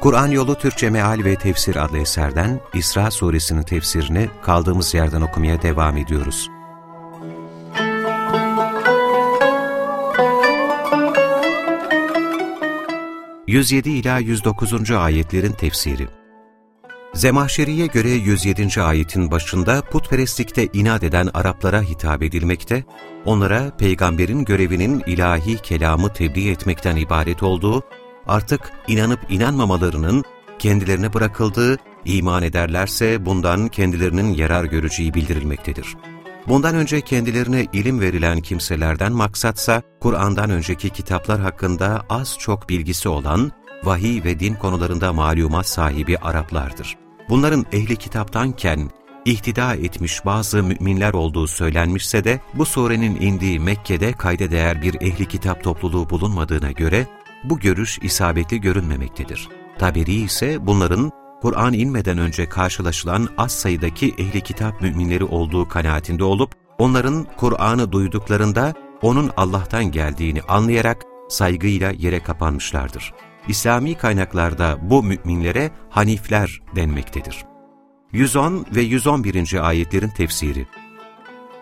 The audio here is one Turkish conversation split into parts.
Kur'an Yolu Türkçe Meal ve Tefsir adlı eserden İsra suresinin tefsirini kaldığımız yerden okumaya devam ediyoruz. ...107 ila 109. ayetlerin tefsiri Zemahşeri'ye göre 107. ayetin başında putperestlikte inat eden Araplara hitap edilmekte, onlara peygamberin görevinin ilahi kelamı tebliğ etmekten ibaret olduğu, artık inanıp inanmamalarının kendilerine bırakıldığı, iman ederlerse bundan kendilerinin yarar göreceği bildirilmektedir. Bundan önce kendilerine ilim verilen kimselerden maksatsa, Kur'an'dan önceki kitaplar hakkında az çok bilgisi olan, vahiy ve din konularında malumat sahibi Araplardır. Bunların ehli kitaptanken ihtida etmiş bazı müminler olduğu söylenmişse de bu surenin indiği Mekke'de kayda değer bir ehli kitap topluluğu bulunmadığına göre bu görüş isabetli görünmemektedir. Taberi ise bunların Kur'an inmeden önce karşılaşılan az sayıdaki ehli kitap müminleri olduğu kanaatinde olup, onların Kur'an'ı duyduklarında onun Allah'tan geldiğini anlayarak saygıyla yere kapanmışlardır. İslami kaynaklarda bu müminlere hanifler denmektedir. 110 ve 111. ayetlerin tefsiri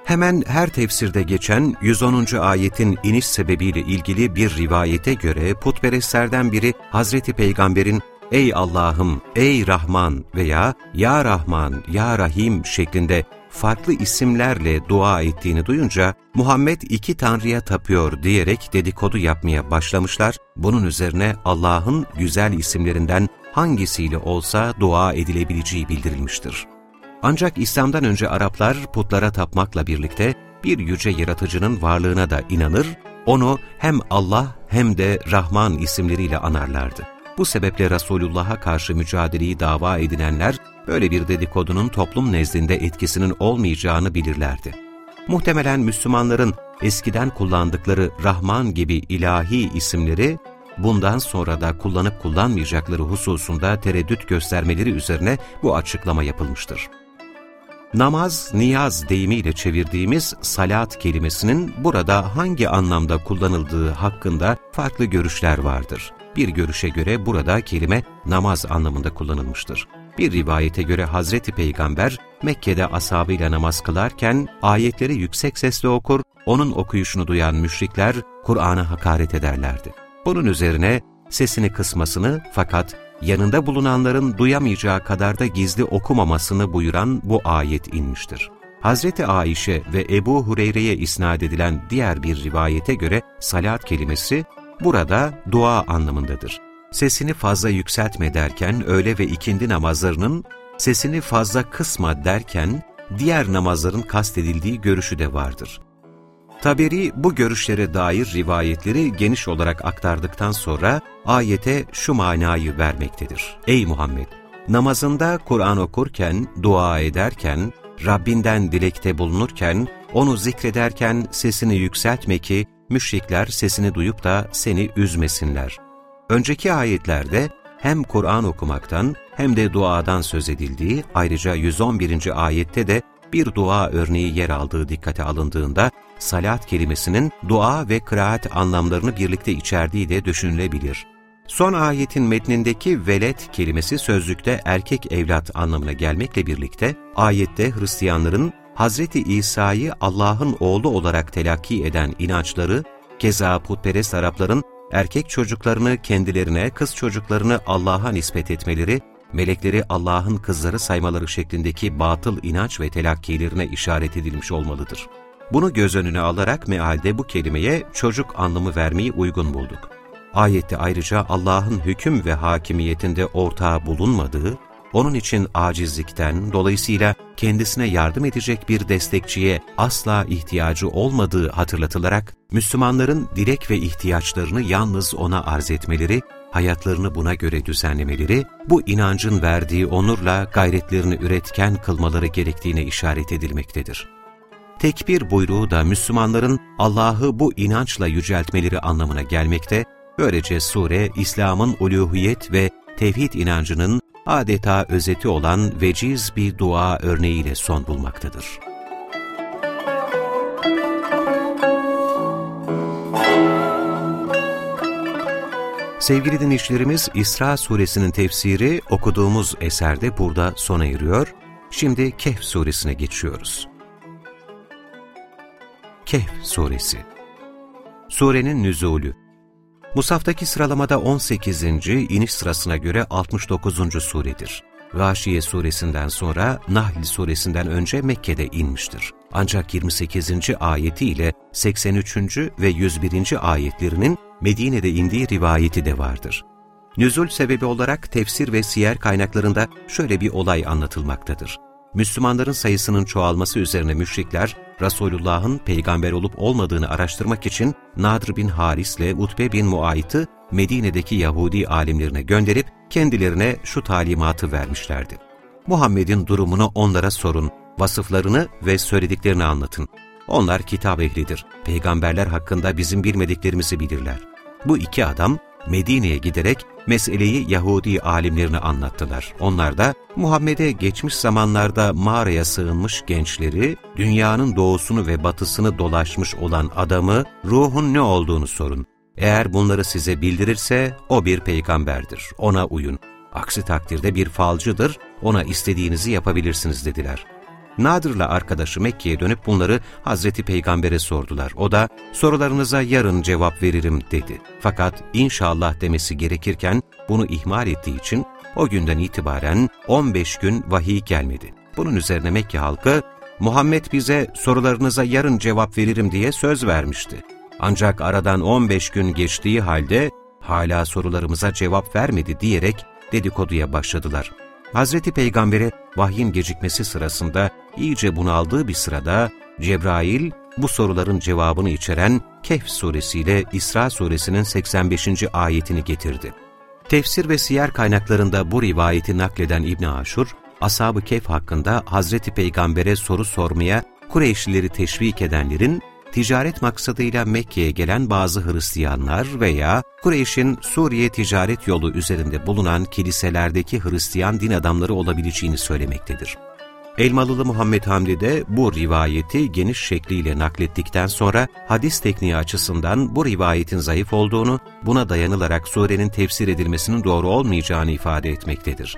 Hemen her tefsirde geçen 110. ayetin iniş sebebiyle ilgili bir rivayete göre putperestlerden biri Hazreti Peygamber'in ''Ey Allah'ım, ey Rahman'' veya ''Ya Rahman, Ya Rahim'' şeklinde farklı isimlerle dua ettiğini duyunca Muhammed iki tanrıya tapıyor diyerek dedikodu yapmaya başlamışlar. Bunun üzerine Allah'ın güzel isimlerinden hangisiyle olsa dua edilebileceği bildirilmiştir. Ancak İslam'dan önce Araplar putlara tapmakla birlikte bir yüce yaratıcının varlığına da inanır, onu hem Allah hem de Rahman isimleriyle anarlardı. Bu sebeple Resulullah'a karşı mücadeleyi dava edinenler, böyle bir dedikodunun toplum nezdinde etkisinin olmayacağını bilirlerdi. Muhtemelen Müslümanların eskiden kullandıkları Rahman gibi ilahi isimleri, bundan sonra da kullanıp kullanmayacakları hususunda tereddüt göstermeleri üzerine bu açıklama yapılmıştır. Namaz, niyaz deyimiyle çevirdiğimiz salat kelimesinin burada hangi anlamda kullanıldığı hakkında farklı görüşler vardır. Bir görüşe göre burada kelime namaz anlamında kullanılmıştır. Bir rivayete göre Hazreti Peygamber Mekke'de ashabıyla namaz kılarken ayetleri yüksek sesle okur, onun okuyuşunu duyan müşrikler Kur'an'a hakaret ederlerdi. Bunun üzerine sesini kısmasını fakat yanında bulunanların duyamayacağı kadar da gizli okumamasını buyuran bu ayet inmiştir. Hazreti Aişe ve Ebu Hureyre'ye isnat edilen diğer bir rivayete göre salat kelimesi burada dua anlamındadır. Sesini fazla yükseltme derken öğle ve ikindi namazlarının sesini fazla kısma derken diğer namazların kastedildiği görüşü de vardır. Taberi bu görüşlere dair rivayetleri geniş olarak aktardıktan sonra ayete şu manayı vermektedir. Ey Muhammed! Namazında Kur'an okurken, dua ederken, Rabbinden dilekte bulunurken, onu zikrederken sesini yükseltme ki müşrikler sesini duyup da seni üzmesinler. Önceki ayetlerde hem Kur'an okumaktan hem de duadan söz edildiği, ayrıca 111. ayette de bir dua örneği yer aldığı dikkate alındığında, salat kelimesinin dua ve kıraat anlamlarını birlikte içerdiği de düşünülebilir. Son ayetin metnindeki velet kelimesi sözlükte erkek evlat anlamına gelmekle birlikte, ayette Hristiyanların Hazreti İsa'yı Allah'ın oğlu olarak telakki eden inançları, keza putperest Arapların erkek çocuklarını kendilerine, kız çocuklarını Allah'a nispet etmeleri, melekleri Allah'ın kızları saymaları şeklindeki batıl inanç ve telakkilerine işaret edilmiş olmalıdır. Bunu göz önüne alarak mealde bu kelimeye çocuk anlamı vermeyi uygun bulduk. Ayette ayrıca Allah'ın hüküm ve hakimiyetinde ortağı bulunmadığı, onun için acizlikten, dolayısıyla kendisine yardım edecek bir destekçiye asla ihtiyacı olmadığı hatırlatılarak, Müslümanların dilek ve ihtiyaçlarını yalnız ona arz etmeleri, hayatlarını buna göre düzenlemeleri, bu inancın verdiği onurla gayretlerini üretken kılmaları gerektiğine işaret edilmektedir. Tekbir buyruğu da Müslümanların Allah'ı bu inançla yüceltmeleri anlamına gelmekte, böylece sure, İslam'ın uluhiyet ve tevhid inancının adeta özeti olan veciz bir dua örneğiyle son bulmaktadır. Sevgili dinleyicilerimiz, İsra suresinin tefsiri okuduğumuz eserde burada sona eriyor. Şimdi Kehf suresine geçiyoruz. Kehf suresi Surenin nüzulü Musaftaki sıralamada 18. iniş sırasına göre 69. suredir. Gâşiye suresinden sonra Nahl suresinden önce Mekke'de inmiştir. Ancak 28. ayeti ile 83. ve 101. ayetlerinin Medine'de indiği rivayeti de vardır. Nüzul sebebi olarak tefsir ve siyer kaynaklarında şöyle bir olay anlatılmaktadır. Müslümanların sayısının çoğalması üzerine müşrikler, Resulullah'ın peygamber olup olmadığını araştırmak için Nadr bin Haris ile Utbe bin Muayt'ı Medine'deki Yahudi alimlerine gönderip kendilerine şu talimatı vermişlerdi. Muhammed'in durumunu onlara sorun, vasıflarını ve söylediklerini anlatın. Onlar kitap ehlidir. Peygamberler hakkında bizim bilmediklerimizi bilirler. Bu iki adam Medine'ye giderek meseleyi Yahudi alimlerine anlattılar. Onlar da Muhammed'e geçmiş zamanlarda mağaraya sığınmış gençleri, dünyanın doğusunu ve batısını dolaşmış olan adamı, ruhun ne olduğunu sorun. Eğer bunları size bildirirse o bir peygamberdir, ona uyun. Aksi takdirde bir falcıdır, ona istediğinizi yapabilirsiniz dediler. Nadır'la arkadaşı Mekke'ye dönüp bunları Hazreti Peygamber'e sordular. O da sorularınıza yarın cevap veririm dedi. Fakat inşallah demesi gerekirken bunu ihmal ettiği için o günden itibaren 15 gün vahiy gelmedi. Bunun üzerine Mekke halkı Muhammed bize sorularınıza yarın cevap veririm diye söz vermişti. Ancak aradan 15 gün geçtiği halde hala sorularımıza cevap vermedi diyerek dedikoduya başladılar. Hazreti Peygamber'e vahyin gecikmesi sırasında iyice bunaldığı bir sırada Cebrail bu soruların cevabını içeren Kehf suresiyle İsra suresinin 85. ayetini getirdi. Tefsir ve siyer kaynaklarında bu rivayeti nakleden İbn Aşur, Ashab-ı Kehf hakkında Hazreti Peygamber'e soru sormaya Kureyşlileri teşvik edenlerin ticaret maksadıyla Mekke'ye gelen bazı Hristiyanlar veya Kureyş'in Suriye ticaret yolu üzerinde bulunan kiliselerdeki Hristiyan din adamları olabileceğini söylemektedir. Elmalılı Muhammed Hamdi de bu rivayeti geniş şekliyle naklettikten sonra hadis tekniği açısından bu rivayetin zayıf olduğunu, buna dayanılarak surenin tefsir edilmesinin doğru olmayacağını ifade etmektedir.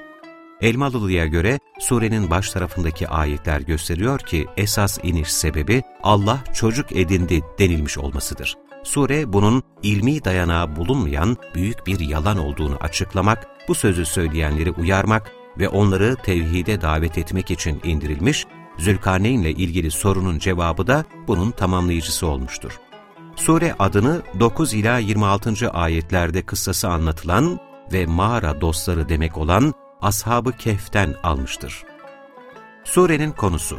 Elmalılı'ya göre surenin baş tarafındaki ayetler gösteriyor ki esas iniş sebebi Allah çocuk edindi denilmiş olmasıdır. Sure bunun ilmi dayanağı bulunmayan büyük bir yalan olduğunu açıklamak, bu sözü söyleyenleri uyarmak ve onları tevhide davet etmek için indirilmiş, Zülkarneyn ile ilgili sorunun cevabı da bunun tamamlayıcısı olmuştur. Sure adını 9 ila 26. ayetlerde kıssası anlatılan ve mağara dostları demek olan Ashab-ı Kehf'ten almıştır. Surenin konusu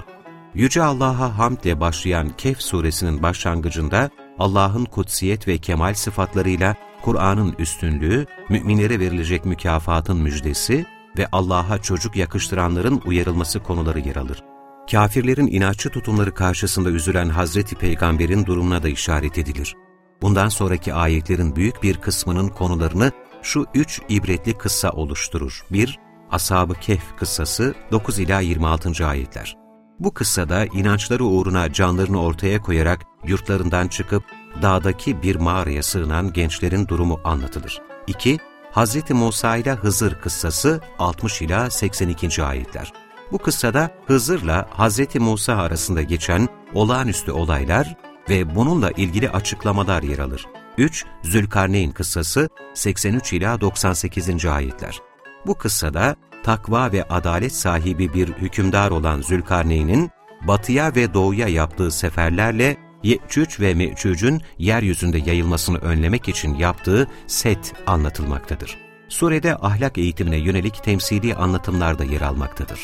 Yüce Allah'a hamdle başlayan Kehf suresinin başlangıcında Allah'ın kutsiyet ve kemal sıfatlarıyla Kur'an'ın üstünlüğü, müminlere verilecek mükafatın müjdesi ve Allah'a çocuk yakıştıranların uyarılması konuları yer alır. Kafirlerin inatçı tutumları karşısında üzülen Hazreti Peygamber'in durumuna da işaret edilir. Bundan sonraki ayetlerin büyük bir kısmının konularını şu üç ibretli kıssa oluşturur. 1- Ashab-ı Kehf kıssası 9 ila 26. ayetler. Bu kıssada inançları uğruna canlarını ortaya koyarak yurtlarından çıkıp dağdaki bir mağaraya sığınan gençlerin durumu anlatılır. 2. Hz. Musa ile Hızır kıssası 60 ila 82. ayetler. Bu kıssada Hızır'la Hz. Musa arasında geçen olağanüstü olaylar ve bununla ilgili açıklamalar yer alır. 3. Zülkarneyn kıssası 83 ila 98. ayetler. Bu kıssada takva ve adalet sahibi bir hükümdar olan Zülkarneyn'in batıya ve doğuya yaptığı seferlerle Ye'cüc ve Me'cüc'ün yeryüzünde yayılmasını önlemek için yaptığı set anlatılmaktadır. Surede ahlak eğitimine yönelik temsili anlatımlar da yer almaktadır.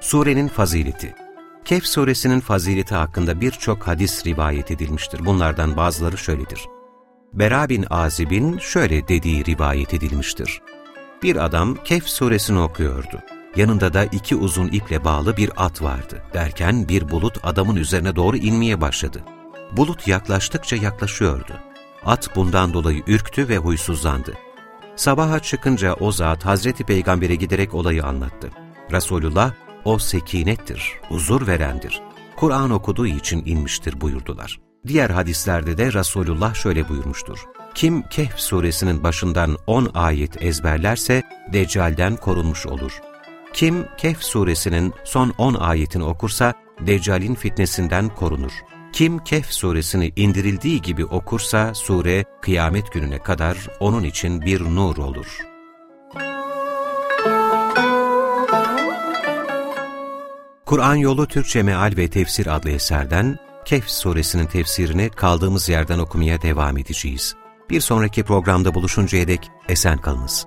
Surenin fazileti Kehf suresinin fazileti hakkında birçok hadis rivayet edilmiştir. Bunlardan bazıları şöyledir. Bera bin Azib'in şöyle dediği rivayet edilmiştir. Bir adam Kehf suresini okuyordu. Yanında da iki uzun iple bağlı bir at vardı. Derken bir bulut adamın üzerine doğru inmeye başladı. Bulut yaklaştıkça yaklaşıyordu. At bundan dolayı ürktü ve huysuzlandı. Sabaha çıkınca o zat Hazreti Peygamber'e giderek olayı anlattı. Resulullah, o sekinettir, huzur verendir. Kur'an okuduğu için inmiştir buyurdular. Diğer hadislerde de Resulullah şöyle buyurmuştur. Kim Kehf suresinin başından 10 ayet ezberlerse Deccal'den korunmuş olur. Kim Kehf suresinin son 10 ayetini okursa Deccal'in fitnesinden korunur. Kim Kehf suresini indirildiği gibi okursa sure kıyamet gününe kadar onun için bir nur olur. Kur'an Yolu Türkçe Meal ve Tefsir adlı eserden Kehf suresinin tefsirini kaldığımız yerden okumaya devam edeceğiz. Bir sonraki programda buluşuncaya dek esen kalınız.